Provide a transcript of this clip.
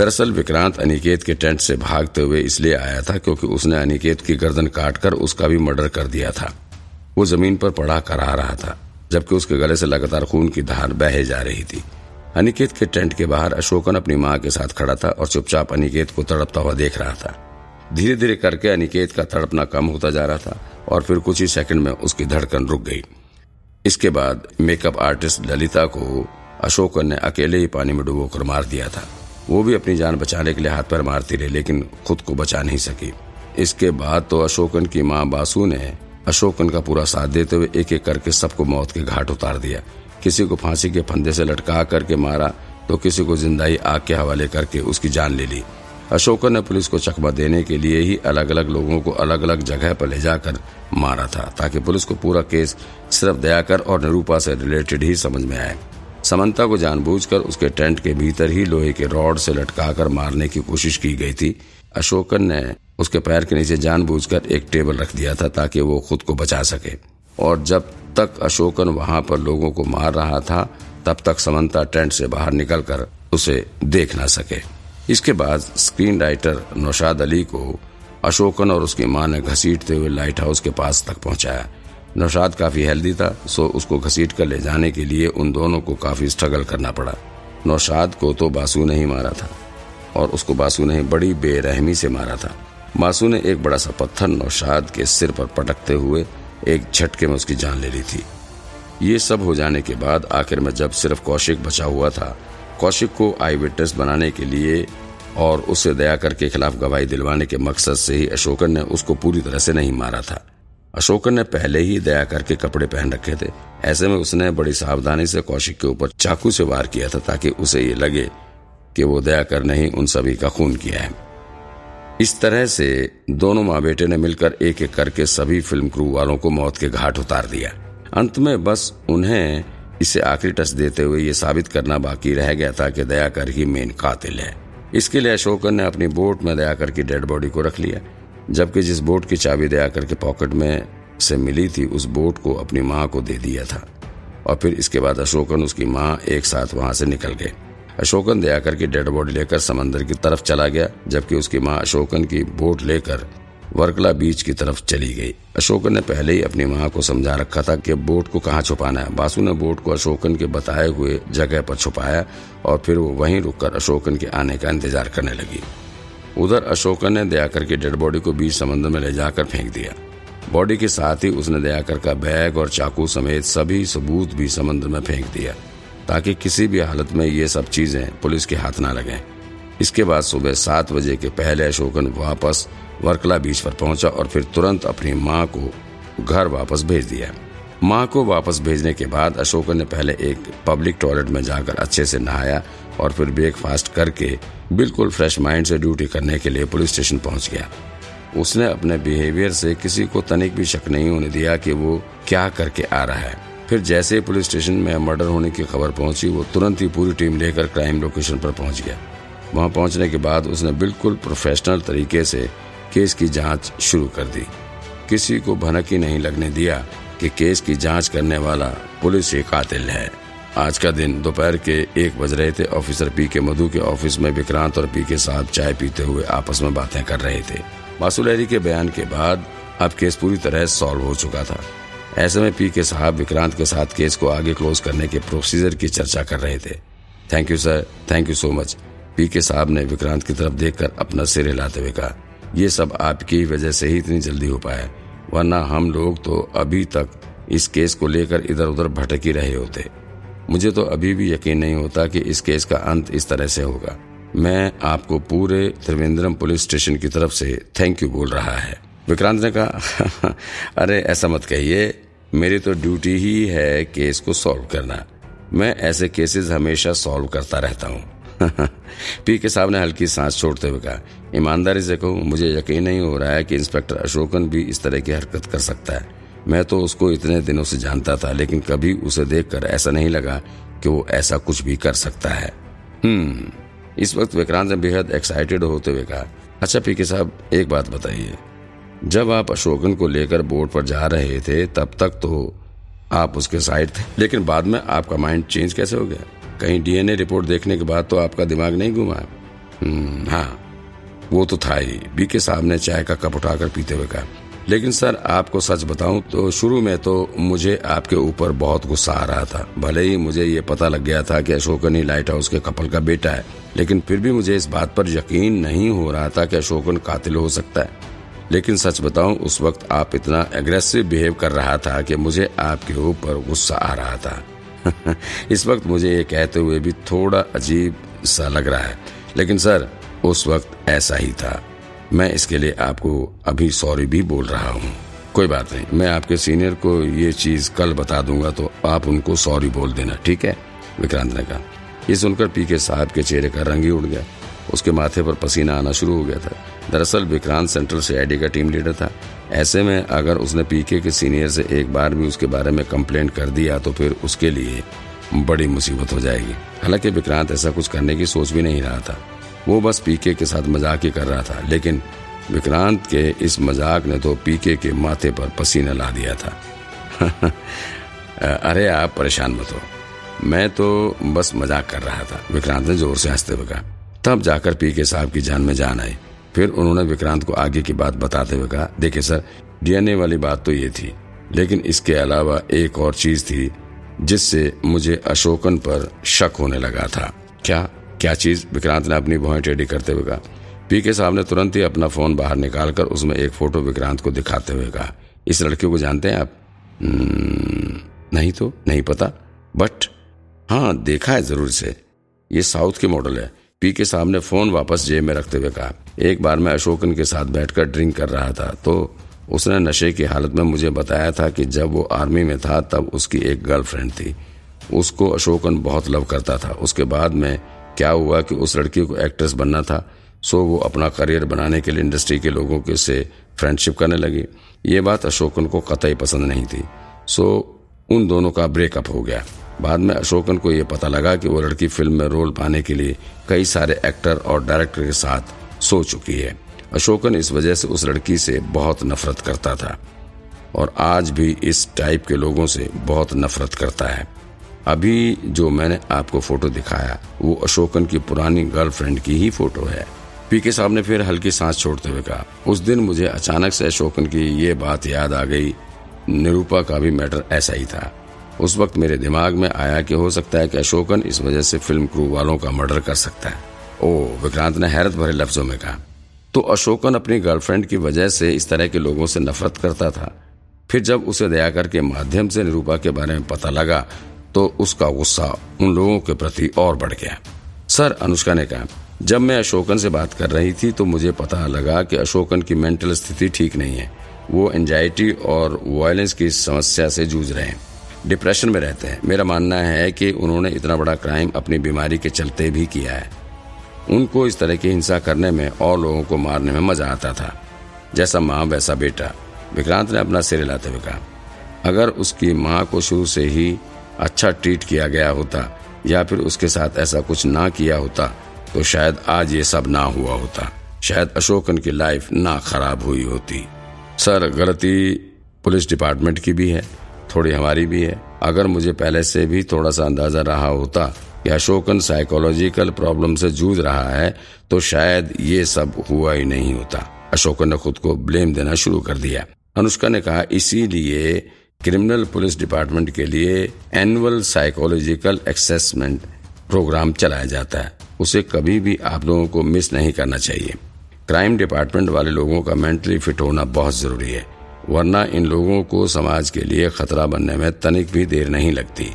दरअसल विक्रांत अनिकेत के टेंट से भागते हुए इसलिए आया था क्योंकि उसने अनिकेत की गर्दन काटकर उसका भी मर्डर कर दिया था। वो ज़मीन पर पड़ा करा रहा था, जबकि उसके गले से लगातार खून की धार बहे जा रही थी। अनिकेत के टेंट के बाहर अशोकन अपनी माँ के साथ खड़ा था और चुपचाप अनिकेत को तड़पता हुआ देख रहा था। धीरे धीरे करके अनिकेत का तड़पना कम होता जा रहा था और फिर कुछ ही सेकंड में उसकी धड़कन रुक गई। इसके बाद मेकअप आर्टिस्ट ललिता को अशोकन ने अकेले ही पानी में डुबोकर मार दिया था। वो भी अपनी जान बचाने के लिए हाथ पर मारती रही, लेकिन खुद को बचा नहीं सकी। इसके बाद तो अशोकन की माँ बासु ने अशोकन का पूरा साथ देते हुए एक एक करके सबको मौत के घाट उतार दिया। किसी को फांसी के फंदे से लटका करके मारा तो किसी को जिंदाई आग के हवाले करके उसकी जान ले ली। अशोकन ने पुलिस को चकमा देने के लिए ही अलग अलग लोगों को अलग अलग जगह पर ले जाकर मारा था, ताकि पुलिस को पूरा केस सिर्फ़ दयाकर और निरूपा से रिलेटेड ही समझ में आए। समंता को जानबूझकर उसके टेंट के भीतर ही लोहे के रॉड से लटकाकर मारने की कोशिश की गई थी। अशोकन ने उसके पैर के नीचे जानबूझकर एक टेबल रख दिया था ताकि वो खुद को बचा सके। और जब तक अशोकन वहाँ पर लोगों को मार रहा था, तब तक समंता टेंट से बाहर निकलकर उसे देख ना सके। इसके बाद स्क्रीन राइटर नौशाद अली को अशोकन और उसकी माँ ने घसीटते हुए लाइट हाउस के पास तक पहुँचाया। नौशाद काफ़ी हेल्दी था सो उसको घसीट कर ले जाने के लिए उन दोनों को काफ़ी स्ट्रगल करना पड़ा। नौशाद को तो बासु ने ही मारा था, और उसको बासु ने बड़ी बेरहमी से मारा था। बासु ने एक बड़ा सा पत्थर नौशाद के सिर पर पटकते हुए एक झटके में उसकी जान ले ली थी। ये सब हो जाने के बाद आखिर में जब सिर्फ़ कौशिक बचा हुआ था, कौशिक को आई विटनेस बनाने के लिए और उसे दया करके खिलाफ गवाही दिलवाने के मकसद से ही अशोकन ने उसको पूरी तरह से नहीं मारा था। अशोकन ने पहले ही दया करके कपड़े पहन रखे थे। ऐसे में उसने बड़ी सावधानी से कौशिक के ऊपर चाकू से वार किया था ताकि उसे ये लगे कि वो दया कर नहीं, उन सभी का खून किया है। इस तरह से दोनों माँ बेटे ने मिलकर एक एक करके सभी फ़िल्म क्रू वालों को मौत के घाट उतार दिया। अंत में बस उन्हें इसे आखिरी टच देते हुए ये साबित करना बाकी रह गया था कि दयाकर ही मेन कातिल है। इसके लिए अशोकन ने अपनी बोट में दयाकर की डेड बॉडी को रख लिया। जबकि जिस बोट की चाबी दयाकर के पॉकेट में से मिली थी, उस बोट को अपनी माँ को दे दिया था। और फिर इसके बाद अशोकन, उसकी माँ, एक साथ वहाँ से निकल गए। अशोकन दयाकर की डेड बॉडी लेकर समंदर की तरफ़ चला गया, जबकि उसकी माँ अशोकन की बोट लेकर वर्कला बीच की तरफ़ चली गई। अशोकन ने पहले ही अपनी माँ को समझा रखा था कि बोट को कहाँ छुपाना है। बासु ने बोट को अशोकन के बताए हुए जगह पर छुपाया, और फिर वो वहीं रुककर अशोकन के आने का इंतज़ार करने लगी। उधर अशोकन ने दयाकर की डेड बॉडी को बीच समंदर में ले जाकर फेंक दिया। बॉडी के साथ ही उसने दयाकर का बैग और चाकू समेत सभी सबूत भी समंदर में फेंक दिया, ताकि किसी भी हालत में ये सब चीज़ें पुलिस के हाथ ना लगें। इसके बाद सुबह सात बजे के पहले अशोकन वापस वर्कला बीच पर पहुँचा और फिर तुरंत अपनी माँ को घर वापस भेज दिया। माँ को वापस भेजने के बाद अशोकन ने पहले एक पब्लिक टॉयलेट में जाकर अच्छे से नहाया और फिर ब्रेकफास्ट करके बिल्कुल फ्रेश माइंड से ड्यूटी करने के लिए पुलिस स्टेशन पहुँच गया। उसने अपने बिहेवियर से किसी को तनिक भी शक नहीं होने दिया कि वो क्या करके आ रहा है। फिर जैसे ही पुलिस स्टेशन में मर्डर होने की खबर पहुँची, वो तुरंत ही पूरी टीम लेकर क्राइम लोकेशन पर पहुँच गया। वहाँ पहुँचने के बाद उसने बिल्कुल प्रोफेशनल तरीके से केस की जाँच शुरू कर दी। किसी को भनक ही नहीं लगने दिया कि केस की जाँच करने वाला पुलिस ही कातिल है। आज का दिन दोपहर के एक बज रहे थे। ऑफिसर पी के मधु के ऑफ़िस में विक्रांत और पी के साहब चाय पीते हुए आपस में बातें कर रहे थे। बासुलहरी के बयान के बाद अब केस पूरी तरह सॉल्व हो चुका था। ऐसे में पी के साहब विक्रांत के साथ केस को आगे क्लोज करने के प्रोसीजर की चर्चा कर रहे थे। Thank you sir thank you so much P K साहब ने विक्रांत की तरफ़ देखकर अपना सिर हिलाते हुए कहा यह सब आपकी वजह से ही इतनी जल्दी हो पाया। वरना हम लोग तो अभी तक इस केस को लेकर इधर उधर भटक ही रहे होते। मुझे तो अभी भी यकीन नहीं होता कि इस केस का अंत इस तरह से होगा। मैं आपको पूरे त्रिवेंद्रम पुलिस स्टेशन की तरफ़ से थैंक यू बोल रहा है। विक्रांत ने कहा, अरे, ऐसा मत कहिए। मेरी तो ड्यूटी ही है केस को सॉल्व करना। मैं ऐसे केसेस हमेशा सॉल्व करता रहता हूँ। पी के साहब ने हल्की सांस छोड़ते हुए कहा, ईमानदारी से कहूँ, मुझे यकीन नहीं हो रहा है कि इंस्पेक्टर अशोकन भी इस तरह की हरकत कर सकता है। मैं तो उसको इतने दिनों से जानता था, लेकिन कभी उसे देखकर ऐसा नहीं लगा कि वो ऐसा कुछ भी कर सकता है। हम्म। इस वक्त विक्रांत ने बेहद एक्साइटेड होते हुए कहा अच्छा पी के साहब, एक बात बताइए। जब आप अशोकन को लेकर बोर्ड पर जा रहे थे, तब तक तो आप उसके साइड थे, लेकिन बाद में आपका माइंड चेंज कैसे हो गया? कहीं डीएनए रिपोर्ट देखने के बाद तो आपका दिमाग नहीं घुमा। "हम्म, हाँ वो तो था ही। बीके साहब ने चाय का कप उठाकर पीते हुए कहा लेकिन सर आपको सच बताऊँ तो शुरू में तो मुझे आपके ऊपर बहुत गुस्सा आ रहा था। भले ही मुझे ये पता लग गया था कि अशोकन ही लाइट हाउस के कपल का बेटा है लेकिन फिर भी मुझे इस बात पर यकीन नहीं हो रहा था कि अशोकन कातिल हो सकता है। लेकिन सच बताऊँ उस वक्त आप इतना एग्रेसिव बिहेव कर रहा था कि मुझे आपके ऊपर गुस्सा आ रहा था। इस वक्त मुझे ये कहते हुए भी थोड़ा अजीब सा लग रहा है। लेकिन सर, उस वक्त ऐसा ही था। मैं इसके लिए आपको अभी सॉरी भी बोल रहा हूँ। कोई बात नहीं, मैं आपके सीनियर को ये चीज़ कल बता दूँगा तो आप उनको सॉरी बोल देना, ठीक है? विक्रांत ने कहा। ये सुनकर पीके साहब के चेहरे का रंग ही उड़ गया। उसके माथे पर पसीना आना शुरू हो गया था। दरअसल विक्रांत सेंट्रल सीआईडी का टीम लीडर था। ऐसे में अगर उसने पीके के सीनियर से एक बार भी उसके बारे में कंप्लेंट कर दिया तो फिर उसके लिए बड़ी मुसीबत हो जाएगी। हालाँकि विक्रांत ऐसा कुछ करने की सोच भी नहीं रहा था। वो बस पीके के साथ मज़ाक ही कर रहा था, लेकिन विक्रांत के इस मज़ाक ने तो पीके के माथे पर पसीना ला दिया था। अरे आप परेशान मत हो। मैं तो बस मज़ाक कर रहा था, विक्रांत ने ज़ोर से हँसते हुए कहा। तब जाकर पीके साहब की जान में जान आई। फिर उन्होंने विक्रांत को आगे की बात बताते हुए कहा, देखिए सर, डीएनए वाली बात तो ये थी, लेकिन इसके अलावा एक और चीज़ थी जिससे मुझे अशोकन पर शक होने लगा था। क्या क्या चीज़? विक्रांत ने अपनी भुआ टेढ़ी करते हुए कहा पीके साहब ने तुरंत ही अपना फ़ोन बाहर निकालकर उसमें एक फ़ोटो विक्रांत को दिखाते हुए कहा, इस लड़के को जानते हैं आप? नहीं तो नहीं पता, बट हाँ देखा है ज़रूर से। ये साउथ के मॉडल है पीके साहब ने फ़ोन वापस जेब में रखते हुए कहा, एक बार मैं अशोकन के साथ बैठकर ड्रिंक कर रहा था तो उसने नशे की हालत में मुझे बताया था कि जब वो आर्मी में था, तब उसकी एक गर्लफ्रेंड थी। उसको अशोकन बहुत लव करता था। उसके बाद में क्या हुआ कि उस लड़की को एक्ट्रेस बनना था, सो वो अपना करियर बनाने के लिए इंडस्ट्री के लोगों के से फ्रेंडशिप करने लगी। ये बात अशोकन को कतई पसंद नहीं थी। सो उन दोनों का ब्रेकअप हो गया। बाद में अशोकन को यह पता लगा कि वो लड़की फ़िल्म में रोल पाने के लिए कई सारे एक्टर और डायरेक्टर के साथ सो चुकी है। अशोकन इस वजह से उस लड़की से बहुत नफरत करता था और आज भी इस टाइप के लोगों से बहुत नफरत करता है। अभी जो मैंने आपको फ़ोटो दिखाया, वो अशोकन की पुरानी गर्लफ्रेंड की ही फ़ोटो है। पीके साहब ने फिर हल्की सांस छोड़ते हुए कहा, उस दिन मुझे अचानक से अशोकन की ये बात याद आ गई। निरूपा का भी मैटर ऐसा ही था। उस वक्त मेरे दिमाग में आया कि हो सकता है कि अशोकन इस वजह से फ़िल्म क्रू वालों का मर्डर कर सकता है। ओ, विक्रांत ने हैरत भरे लफ्जों में कहा। तो अशोकन अपनी गर्लफ्रेंड की वजह से इस तरह के लोगों से नफरत करता था। फिर जब उसे दयाकर के माध्यम से निरूपा के बारे में पता लगा तो उसका गुस्सा उन लोगों के प्रति और बढ़ गया। सर, अनुष्का ने कहा, जब मैं अशोकन से बात कर रही थी तो मुझे पता लगा कि अशोकन की मेंटल स्थिति ठीक नहीं है। वो एंजाइटी और वायलेंस की समस्या से जूझ रहे हैं। डिप्रेशन में रहते हैं। मेरा मानना है कि उन्होंने इतना बड़ा क्राइम अपनी बीमारी के चलते भी किया है। उनको इस तरह की हिंसा करने में और लोगों को मारने में मज़ा आता था। जैसा माँ, वैसा बेटा। विक्रांत ने अपना सिर हिलाते हुए कहा, अगर उसकी माँ को शुरू से ही अच्छा ट्रीट किया गया होता या फिर उसके साथ ऐसा कुछ ना किया होता तो शायद आज ये सब ना हुआ होता। शायद अशोकन की लाइफ ना खराब हुई होती। सर, गलती पुलिस डिपार्टमेंट की भी है। थोड़ी हमारी भी है। अगर मुझे पहले से भी थोड़ा सा अंदाज़ा रहा होता कि अशोकन साइकोलॉजिकल प्रॉब्लम से जूझ रहा है तो शायद ये सब हुआ ही नहीं होता। अशोकन ने खुद को ब्लेम देना शुरू कर दिया। अनुष्का ने कहा, इसीलिए क्रिमिनल पुलिस डिपार्टमेंट के लिए एनुअल साइकोलॉजिकल एक्सेसमेंट प्रोग्राम चलाया जाता है। उसे कभी भी आप लोगों को मिस नहीं करना चाहिए। क्राइम डिपार्टमेंट वाले लोगों का मेंटली फिट होना बहुत ज़रूरी है। वरना इन लोगों को समाज के लिए खतरा बनने में तनिक भी देर नहीं लगती।